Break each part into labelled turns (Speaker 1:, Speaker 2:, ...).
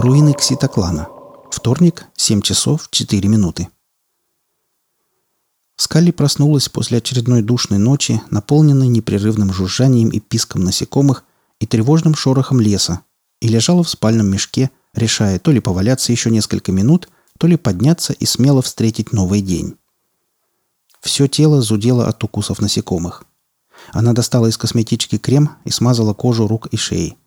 Speaker 1: Руины Кситоклана. Вторник, 7 часов 4 минуты. Скалли проснулась после очередной душной ночи, наполненной непрерывным жужжанием и писком насекомых и тревожным шорохом леса, и лежала в спальном мешке, решая то ли поваляться еще несколько минут, то ли подняться и смело встретить новый день. Все тело зудело от укусов насекомых. Она достала из косметички крем и смазала кожу рук и шеи.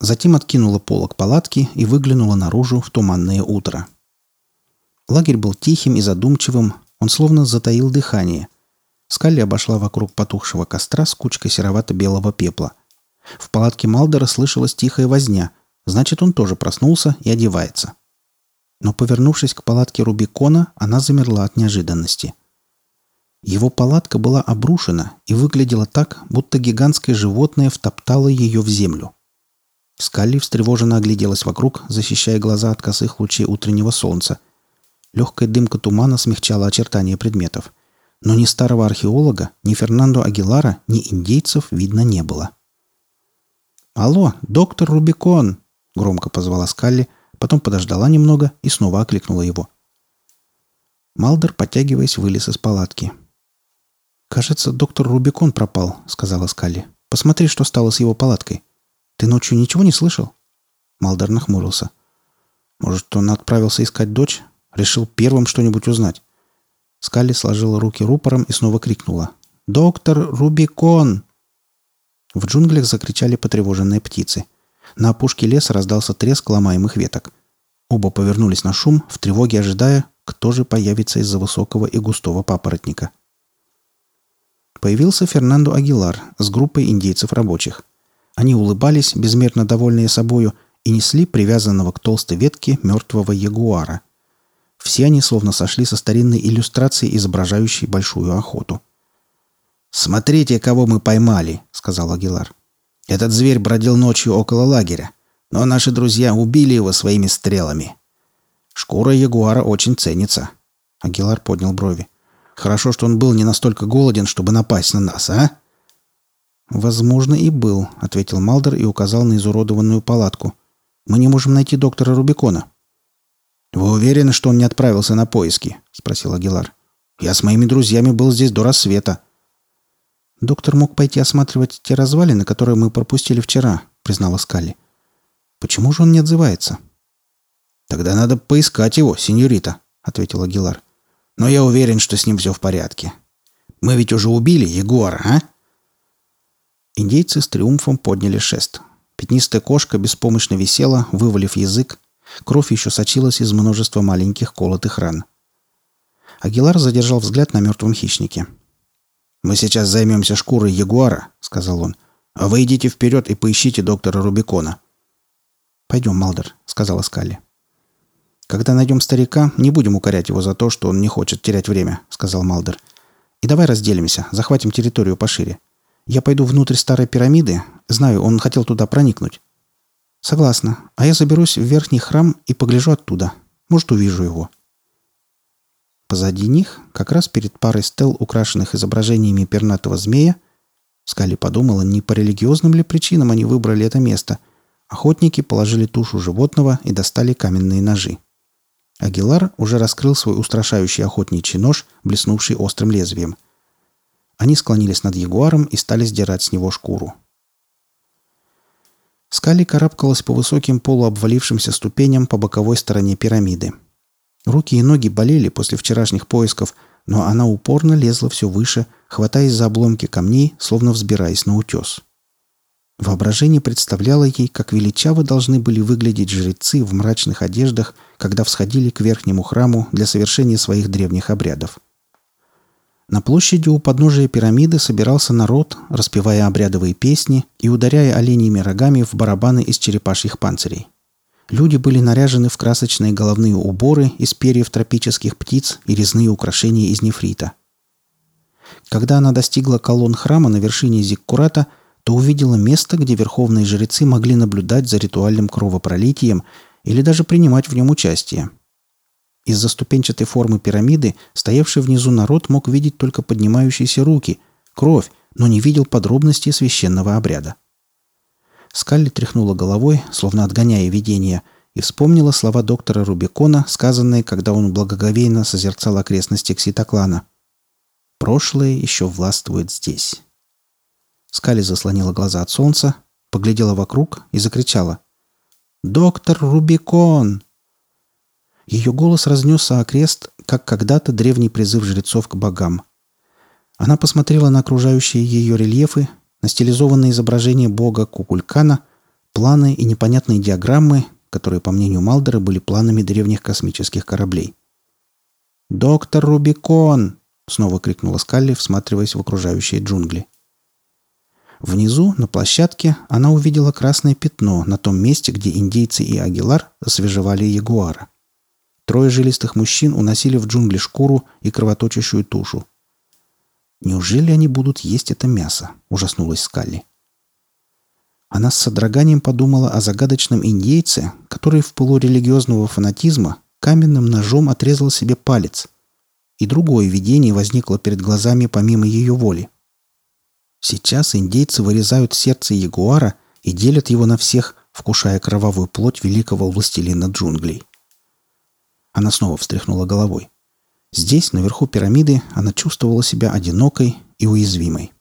Speaker 1: Затем откинула полок палатки и выглянула наружу в туманное утро. Лагерь был тихим и задумчивым, он словно затаил дыхание. Скалли обошла вокруг потухшего костра с кучкой серовато-белого пепла. В палатке Малдера слышалась тихая возня, значит, он тоже проснулся и одевается. Но, повернувшись к палатке Рубикона, она замерла от неожиданности – его палатка была обрушена и выглядела так, будто гигантское животное втоптало ее в землю. Скалли встревоженно огляделась вокруг, защищая глаза от косых лучей утреннего солнца. Легкая дымка тумана смягчала очертания предметов. Но ни старого археолога, ни Фернандо Агилара, ни индейцев видно не было. «Алло, доктор Рубикон!» — громко позвала Скалли, потом подождала немного и снова окликнула его. Малдер, подтягиваясь, вылез из палатки. «Кажется, доктор Рубикон пропал», — сказала Скалли. «Посмотри, что стало с его палаткой. Ты ночью ничего не слышал?» Малдер нахмурился. «Может, он отправился искать дочь? Решил первым что-нибудь узнать?» Скалли сложила руки рупором и снова крикнула. «Доктор Рубикон!» В джунглях закричали потревоженные птицы. На опушке леса раздался треск ломаемых веток. Оба повернулись на шум, в тревоге ожидая, кто же появится из-за высокого и густого папоротника – появился Фернандо Агилар с группой индейцев рабочих. Они улыбались, безмерно довольные собою, и несли привязанного к толстой ветке мертвого ягуара. Все они словно сошли со старинной иллюстрации, изображающей большую охоту. «Смотрите, кого мы поймали!» — сказал Агилар. «Этот зверь бродил ночью около лагеря, но наши друзья убили его своими стрелами. Шкура ягуара очень ценится». Агилар поднял брови. Хорошо, что он был не настолько голоден, чтобы напасть на нас, а?» «Возможно, и был», — ответил Малдер и указал на изуродованную палатку. «Мы не можем найти доктора Рубикона». «Вы уверены, что он не отправился на поиски?» — спросил Агилар. «Я с моими друзьями был здесь до рассвета». «Доктор мог пойти осматривать те развалины, которые мы пропустили вчера», — признала Скалли. «Почему же он не отзывается?» «Тогда надо поискать его, сеньорита», — ответил Агилар. Но я уверен, что с ним все в порядке. Мы ведь уже убили Егора, а?» Индейцы с триумфом подняли шест. Пятнистая кошка беспомощно висела, вывалив язык. Кровь еще сочилась из множества маленьких колотых ран. Агилар задержал взгляд на мертвом хищнике. «Мы сейчас займемся шкурой ягуара», — сказал он. «А вы идите вперед и поищите доктора Рубикона». «Пойдем, Малдер», — сказала Скалли. «Когда найдем старика, не будем укорять его за то, что он не хочет терять время», — сказал Малдер. «И давай разделимся, захватим территорию пошире. Я пойду внутрь старой пирамиды. Знаю, он хотел туда проникнуть». «Согласна. А я заберусь в верхний храм и погляжу оттуда. Может, увижу его». Позади них, как раз перед парой стел, украшенных изображениями пернатого змея, Скали подумала, не по религиозным ли причинам они выбрали это место. Охотники положили тушу животного и достали каменные ножи. Агилар уже раскрыл свой устрашающий охотничий нож, блеснувший острым лезвием. Они склонились над ягуаром и стали сдирать с него шкуру. Скали карабкалась по высоким полуобвалившимся ступеням по боковой стороне пирамиды. Руки и ноги болели после вчерашних поисков, но она упорно лезла все выше, хватаясь за обломки камней, словно взбираясь на утес. Воображение представляло ей, как величаво должны были выглядеть жрецы в мрачных одеждах, когда всходили к верхнему храму для совершения своих древних обрядов. На площади у подножия пирамиды собирался народ, распевая обрядовые песни и ударяя оленьими рогами в барабаны из черепашьих панцирей. Люди были наряжены в красочные головные уборы из перьев тропических птиц и резные украшения из нефрита. Когда она достигла колонн храма на вершине Зиккурата – то увидела место, где верховные жрецы могли наблюдать за ритуальным кровопролитием или даже принимать в нем участие. Из-за ступенчатой формы пирамиды стоявший внизу народ мог видеть только поднимающиеся руки, кровь, но не видел подробностей священного обряда. Скалли тряхнула головой, словно отгоняя видение, и вспомнила слова доктора Рубикона, сказанные, когда он благоговейно созерцал окрестности Кситоклана. «Прошлое еще властвует здесь». Скали заслонила глаза от солнца, поглядела вокруг и закричала. «Доктор Рубикон!» Ее голос разнесся окрест, как когда-то древний призыв жрецов к богам. Она посмотрела на окружающие ее рельефы, на стилизованное изображение бога Кукулькана, планы и непонятные диаграммы, которые, по мнению Малдера, были планами древних космических кораблей. «Доктор Рубикон!» — снова крикнула Скалли, всматриваясь в окружающие джунгли. Внизу, на площадке, она увидела красное пятно на том месте, где индейцы и Агилар освежевали ягуара. Трое жилистых мужчин уносили в джунгли шкуру и кровоточащую тушу. «Неужели они будут есть это мясо?» – ужаснулась Скалли. Она с содроганием подумала о загадочном индейце, который в полурелигиозного фанатизма каменным ножом отрезал себе палец. И другое видение возникло перед глазами помимо ее воли. Сейчас индейцы вырезают сердце ягуара и делят его на всех, вкушая кровавую плоть великого властелина джунглей. Она снова встряхнула головой. Здесь, наверху пирамиды, она чувствовала себя одинокой и уязвимой.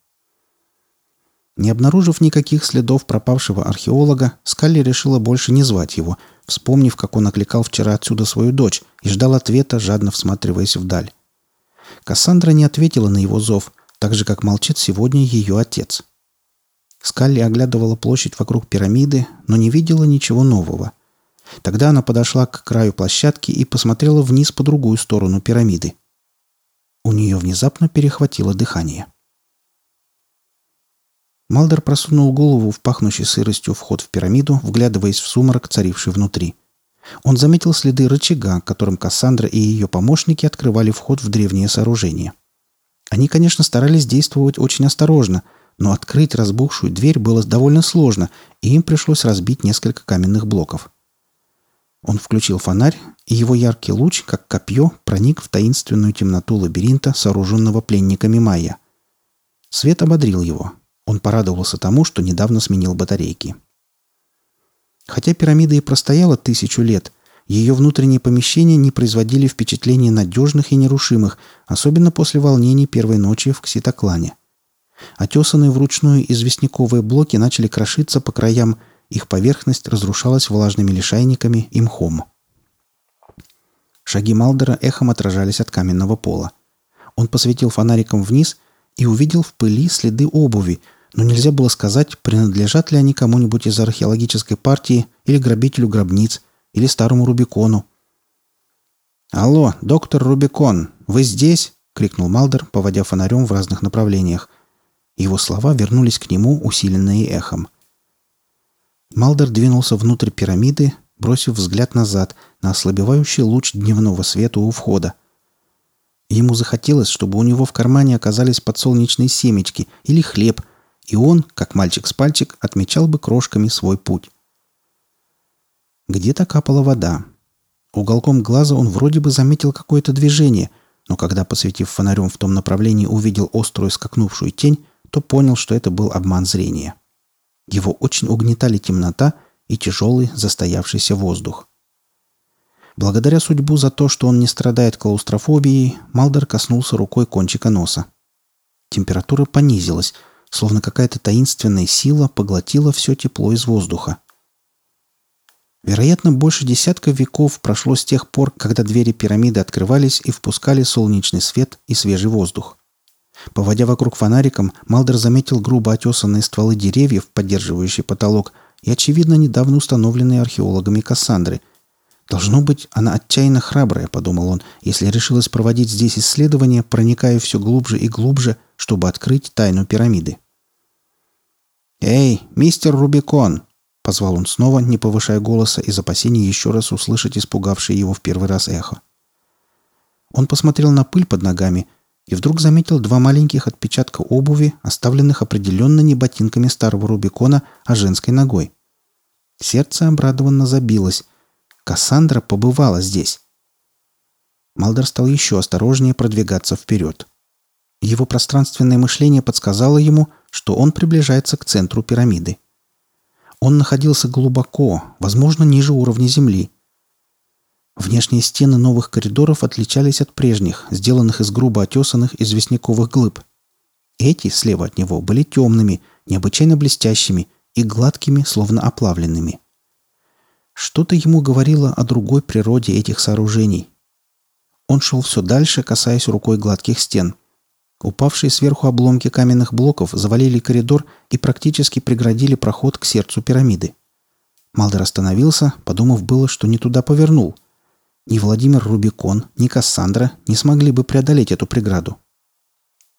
Speaker 1: Не обнаружив никаких следов пропавшего археолога, Скалли решила больше не звать его, вспомнив, как он окликал вчера отсюда свою дочь и ждал ответа, жадно всматриваясь вдаль. Кассандра не ответила на его зов, так же, как молчит сегодня ее отец. Скалли оглядывала площадь вокруг пирамиды, но не видела ничего нового – Тогда она подошла к краю площадки и посмотрела вниз по другую сторону пирамиды. У нее внезапно перехватило дыхание. Малдер просунул голову в пахнущий сыростью вход в пирамиду, вглядываясь в сумрак, царивший внутри. Он заметил следы рычага, которым Кассандра и ее помощники открывали вход в древнее сооружение. Они, конечно, старались действовать очень осторожно, но открыть разбухшую дверь было довольно сложно, и им пришлось разбить несколько каменных блоков. Он включил фонарь, и его яркий луч, как копье, проник в таинственную темноту лабиринта, сооруженного пленниками майя. Свет ободрил его. Он порадовался тому, что недавно сменил батарейки. Хотя пирамида и простояла тысячу лет, ее внутренние помещения не производили впечатления надежных и нерушимых, особенно после волнений первой ночи в Кситоклане. Отесанные вручную известняковые блоки начали крошиться по краям – их поверхность разрушалась влажными лишайниками и мхом. Шаги Малдера эхом отражались от каменного пола. Он посветил фонариком вниз и увидел в пыли следы обуви, но нельзя было сказать, принадлежат ли они кому-нибудь из археологической партии или грабителю гробниц, или старому Рубикону. «Алло, доктор Рубикон, вы здесь?» — крикнул Малдер, поводя фонарем в разных направлениях. Его слова вернулись к нему, усиленные эхом. Малдер двинулся внутрь пирамиды, бросив взгляд назад на ослабевающий луч дневного света у входа. Ему захотелось, чтобы у него в кармане оказались подсолнечные семечки или хлеб, и он, как мальчик с пальчик, отмечал бы крошками свой путь. Где-то капала вода. Уголком глаза он вроде бы заметил какое-то движение, но когда, посветив фонарем в том направлении, увидел острую скакнувшую тень, то понял, что это был обман зрения. Его очень угнетали темнота и тяжелый застоявшийся воздух. Благодаря судьбу за то, что он не страдает клаустрофобией, Малдер коснулся рукой кончика носа. Температура понизилась, словно какая-то таинственная сила поглотила все тепло из воздуха. Вероятно, больше десятка веков прошло с тех пор, когда двери пирамиды открывались и впускали солнечный свет и свежий воздух. Поводя вокруг фонариком, Малдер заметил грубо отесанные стволы деревьев, поддерживающие потолок, и, очевидно, недавно установленные археологами Кассандры. «Должно быть, она отчаянно храбрая», — подумал он, если решилась проводить здесь исследования, проникая все глубже и глубже, чтобы открыть тайну пирамиды. «Эй, мистер Рубикон!» — позвал он снова, не повышая голоса из опасения еще раз услышать испугавшее его в первый раз эхо. Он посмотрел на пыль под ногами — и вдруг заметил два маленьких отпечатка обуви, оставленных определенно не ботинками старого Рубикона, а женской ногой. Сердце обрадованно забилось. Кассандра побывала здесь. Малдер стал еще осторожнее продвигаться вперед. Его пространственное мышление подсказало ему, что он приближается к центру пирамиды. Он находился глубоко, возможно, ниже уровня земли. Внешние стены новых коридоров отличались от прежних, сделанных из грубо отесанных известняковых глыб. Эти, слева от него, были темными, необычайно блестящими и гладкими, словно оплавленными. Что-то ему говорило о другой природе этих сооружений. Он шел все дальше, касаясь рукой гладких стен. Упавшие сверху обломки каменных блоков завалили коридор и практически преградили проход к сердцу пирамиды. Малдер остановился, подумав было, что не туда повернул. Ни Владимир Рубикон, ни Кассандра не смогли бы преодолеть эту преграду.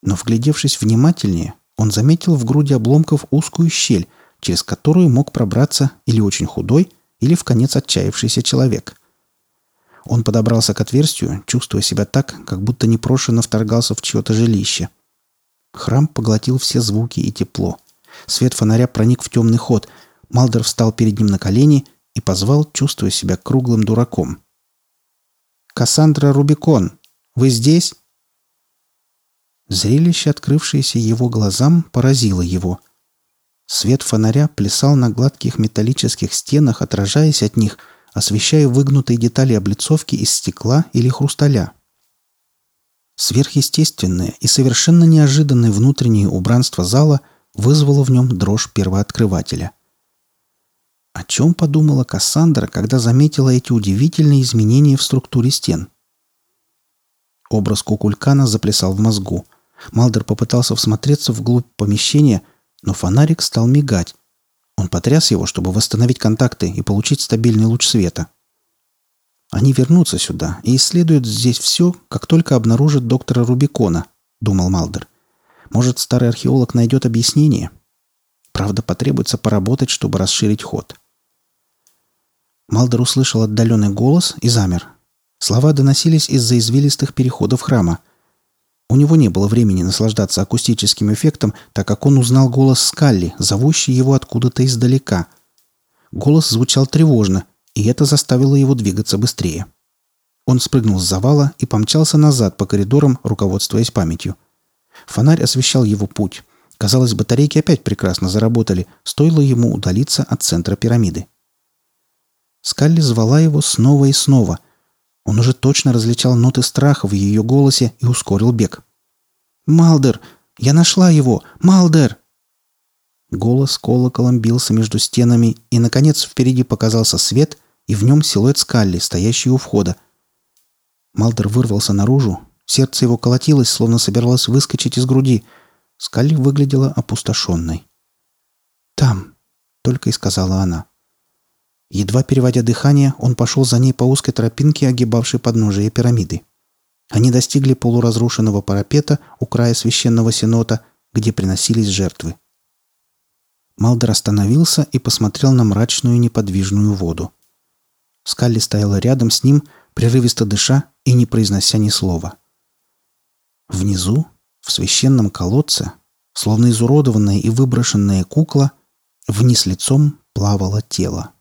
Speaker 1: Но, вглядевшись внимательнее, он заметил в груди обломков узкую щель, через которую мог пробраться или очень худой, или в конец отчаявшийся человек. Он подобрался к отверстию, чувствуя себя так, как будто непрошенно вторгался в чье-то жилище. Храм поглотил все звуки и тепло. Свет фонаря проник в темный ход. Малдер встал перед ним на колени и позвал, чувствуя себя круглым дураком. «Кассандра Рубикон, вы здесь?» Зрелище, открывшееся его глазам, поразило его. Свет фонаря плясал на гладких металлических стенах, отражаясь от них, освещая выгнутые детали облицовки из стекла или хрусталя. Сверхъестественное и совершенно неожиданное внутреннее убранство зала вызвало в нем дрожь первооткрывателя. О чем подумала Кассандра, когда заметила эти удивительные изменения в структуре стен? Образ кукулькана заплясал в мозгу. Малдер попытался всмотреться вглубь помещения, но фонарик стал мигать. Он потряс его, чтобы восстановить контакты и получить стабильный луч света. Они вернутся сюда и исследуют здесь все, как только обнаружат доктора Рубикона, думал Малдер. Может, старый археолог найдет объяснение? Правда, потребуется поработать, чтобы расширить ход. Малдер услышал отдаленный голос и замер. Слова доносились из-за извилистых переходов храма – у него не было времени наслаждаться акустическим эффектом, так как он узнал голос Скалли, зовущий его откуда-то издалека. Голос звучал тревожно, и это заставило его двигаться быстрее. Он спрыгнул с завала и помчался назад по коридорам, руководствуясь памятью. Фонарь освещал его путь. Казалось, батарейки опять прекрасно заработали, стоило ему удалиться от центра пирамиды. Скалли звала его снова и снова, он уже точно различал ноты страха в ее голосе и ускорил бег. «Малдер! Я нашла его! Малдер!» Голос колоколом бился между стенами, и, наконец, впереди показался свет, и в нем силуэт Скалли, стоящий у входа. Малдер вырвался наружу. Сердце его колотилось, словно собиралось выскочить из груди. Скалли выглядела опустошенной. «Там», — только и сказала она. Едва переводя дыхание, он пошел за ней по узкой тропинке, огибавшей подножие пирамиды. Они достигли полуразрушенного парапета у края священного сенота, где приносились жертвы. Малдер остановился и посмотрел на мрачную неподвижную воду. Скалли стояла рядом с ним, прерывисто дыша и не произнося ни слова. Внизу, в священном колодце, словно изуродованная и выброшенная кукла, вниз лицом плавало тело.